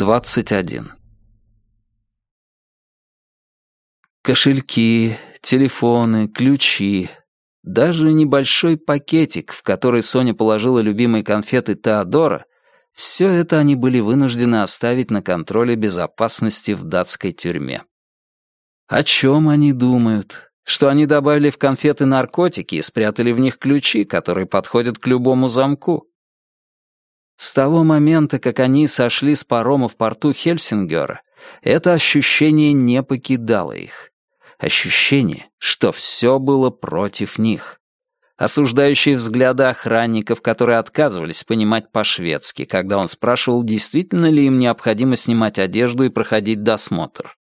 21. Кошельки, телефоны, ключи, даже небольшой пакетик, в который Соня положила любимые конфеты Теодора, все это они были вынуждены оставить на контроле безопасности в датской тюрьме. О чем они думают? Что они добавили в конфеты наркотики и спрятали в них ключи, которые подходят к любому замку? С того момента, как они сошли с парома в порту Хельсингера, это ощущение не покидало их. Ощущение, что все было против них. Осуждающие взгляды охранников, которые отказывались понимать по-шведски, когда он спрашивал, действительно ли им необходимо снимать одежду и проходить досмотр.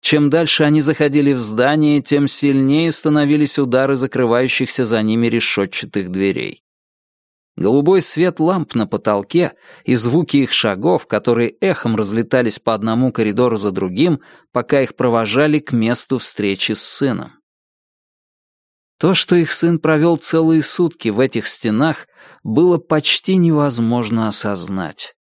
Чем дальше они заходили в здание, тем сильнее становились удары закрывающихся за ними решетчатых дверей. Голубой свет ламп на потолке и звуки их шагов, которые эхом разлетались по одному коридору за другим, пока их провожали к месту встречи с сыном. То, что их сын провел целые сутки в этих стенах, было почти невозможно осознать.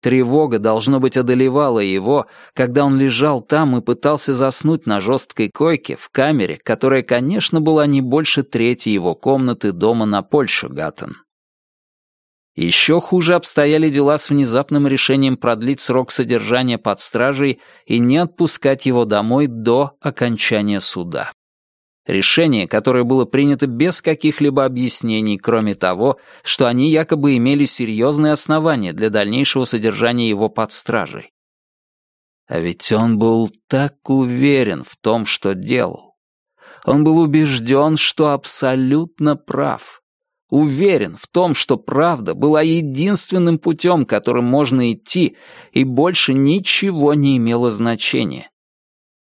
Тревога, должно быть, одолевала его, когда он лежал там и пытался заснуть на жесткой койке в камере, которая, конечно, была не больше трети его комнаты дома на Польшугаттен. Еще хуже обстояли дела с внезапным решением продлить срок содержания под стражей и не отпускать его домой до окончания суда. Решение, которое было принято без каких-либо объяснений, кроме того, что они якобы имели серьезные основания для дальнейшего содержания его под стражей. А ведь он был так уверен в том, что делал. Он был убежден, что абсолютно прав уверен в том, что правда была единственным путем, которым можно идти, и больше ничего не имело значения.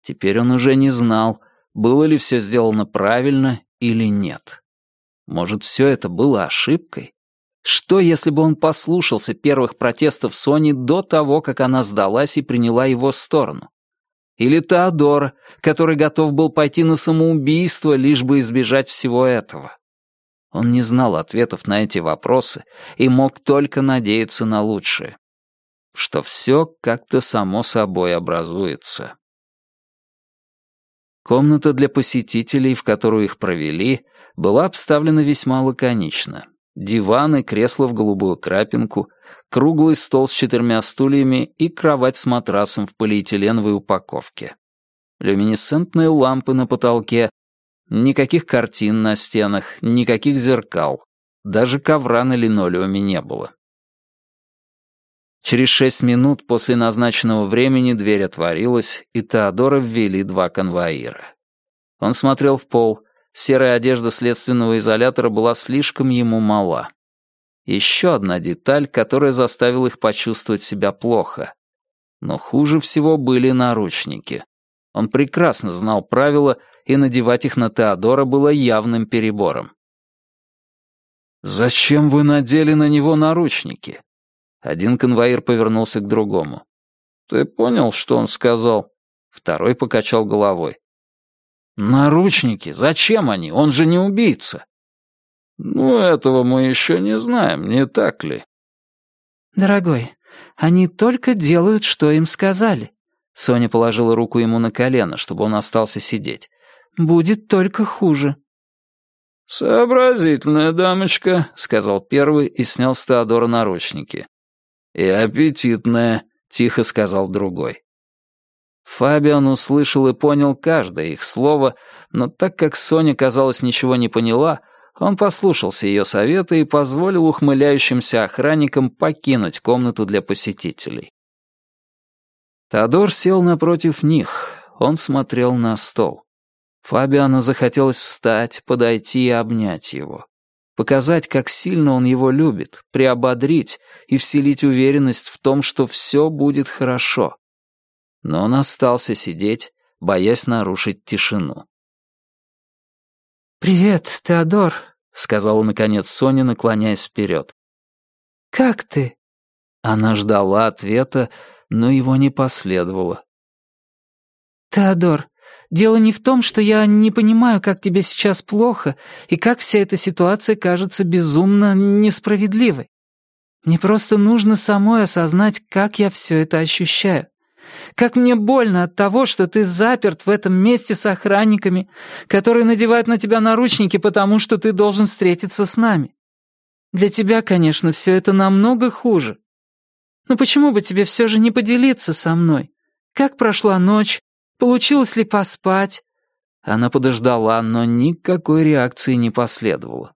Теперь он уже не знал, было ли все сделано правильно или нет. Может, все это было ошибкой? Что, если бы он послушался первых протестов Сони до того, как она сдалась и приняла его сторону? Или Теодора, который готов был пойти на самоубийство, лишь бы избежать всего этого? Он не знал ответов на эти вопросы и мог только надеяться на лучшее. Что все как-то само собой образуется. Комната для посетителей, в которую их провели, была обставлена весьма лаконично. Диваны, кресло в голубую крапинку, круглый стол с четырьмя стульями и кровать с матрасом в полиэтиленовой упаковке. Люминесцентные лампы на потолке Никаких картин на стенах, никаких зеркал. Даже ковра на линолеуме не было. Через шесть минут после назначенного времени дверь отворилась, и Теодора ввели два конвоира. Он смотрел в пол. Серая одежда следственного изолятора была слишком ему мала. Еще одна деталь, которая заставила их почувствовать себя плохо. Но хуже всего были наручники. Он прекрасно знал правила и надевать их на Теодора было явным перебором. «Зачем вы надели на него наручники?» Один конвоир повернулся к другому. «Ты понял, что он сказал?» Второй покачал головой. «Наручники? Зачем они? Он же не убийца!» «Ну, этого мы еще не знаем, не так ли?» «Дорогой, они только делают, что им сказали». Соня положила руку ему на колено, чтобы он остался сидеть будет только хуже». «Сообразительная дамочка», — сказал первый и снял с Теодора наручники. «И аппетитная», — тихо сказал другой. Фабиан услышал и понял каждое их слово, но так как Соня, казалось, ничего не поняла, он послушался ее совета и позволил ухмыляющимся охранникам покинуть комнату для посетителей. Теодор сел напротив них, он смотрел на стол. Фабиану захотелось встать, подойти и обнять его. Показать, как сильно он его любит, приободрить и вселить уверенность в том, что все будет хорошо. Но он остался сидеть, боясь нарушить тишину. «Привет, Теодор», — сказала наконец Соня, наклоняясь вперед. «Как ты?» Она ждала ответа, но его не последовало. «Теодор, Дело не в том, что я не понимаю, как тебе сейчас плохо и как вся эта ситуация кажется безумно несправедливой. Мне просто нужно самой осознать, как я все это ощущаю. Как мне больно от того, что ты заперт в этом месте с охранниками, которые надевают на тебя наручники, потому что ты должен встретиться с нами. Для тебя, конечно, все это намного хуже. Но почему бы тебе все же не поделиться со мной? Как прошла ночь? Получилось ли поспать?» Она подождала, но никакой реакции не последовало.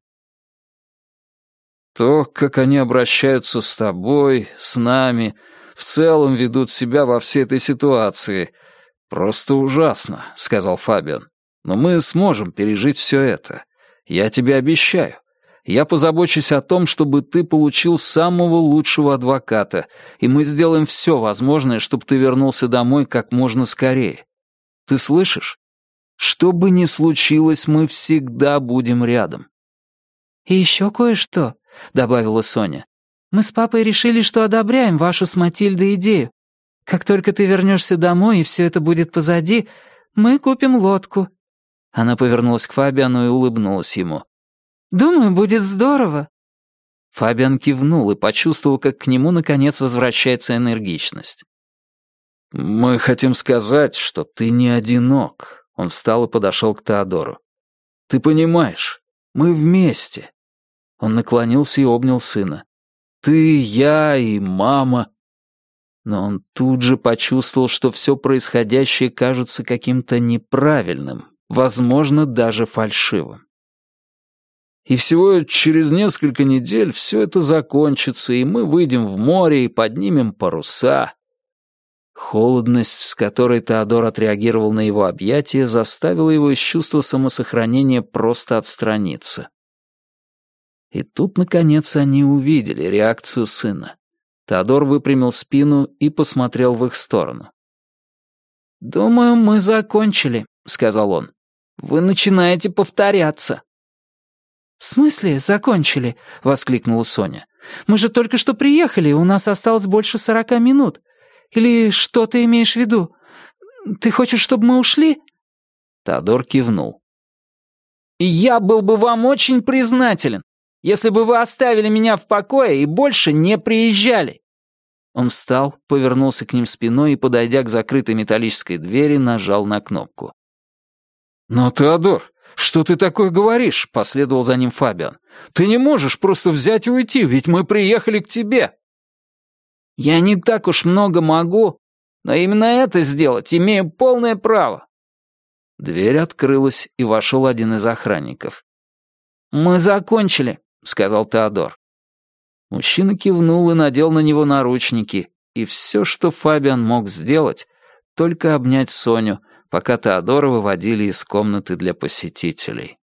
«То, как они обращаются с тобой, с нами, в целом ведут себя во всей этой ситуации, просто ужасно», — сказал Фабиан. «Но мы сможем пережить все это. Я тебе обещаю. Я позабочусь о том, чтобы ты получил самого лучшего адвоката, и мы сделаем все возможное, чтобы ты вернулся домой как можно скорее. Ты слышишь? Что бы ни случилось, мы всегда будем рядом». «И еще кое-что», — добавила Соня. «Мы с папой решили, что одобряем вашу с Матильдой идею. Как только ты вернешься домой и все это будет позади, мы купим лодку». Она повернулась к Фабиану и улыбнулась ему. Думаю, будет здорово». Фабиан кивнул и почувствовал, как к нему наконец возвращается энергичность. «Мы хотим сказать, что ты не одинок», — он встал и подошел к Теодору. «Ты понимаешь, мы вместе». Он наклонился и обнял сына. «Ты, я и мама». Но он тут же почувствовал, что все происходящее кажется каким-то неправильным, возможно, даже фальшивым. И всего через несколько недель все это закончится, и мы выйдем в море и поднимем паруса. Холодность, с которой Теодор отреагировал на его объятие, заставила его из чувства самосохранения просто отстраниться. И тут, наконец, они увидели реакцию сына. Теодор выпрямил спину и посмотрел в их сторону. «Думаю, мы закончили», — сказал он. «Вы начинаете повторяться». «В смысле закончили?» — воскликнула Соня. «Мы же только что приехали, у нас осталось больше сорока минут. Или что ты имеешь в виду? Ты хочешь, чтобы мы ушли?» Теодор кивнул. «Я был бы вам очень признателен, если бы вы оставили меня в покое и больше не приезжали». Он встал, повернулся к ним спиной и, подойдя к закрытой металлической двери, нажал на кнопку. «Но, Теодор, «Что ты такое говоришь?» — последовал за ним Фабиан. «Ты не можешь просто взять и уйти, ведь мы приехали к тебе». «Я не так уж много могу, но именно это сделать имею полное право». Дверь открылась, и вошел один из охранников. «Мы закончили», — сказал Теодор. Мужчина кивнул и надел на него наручники, и все, что Фабиан мог сделать, только обнять Соню, пока Теодора выводили из комнаты для посетителей.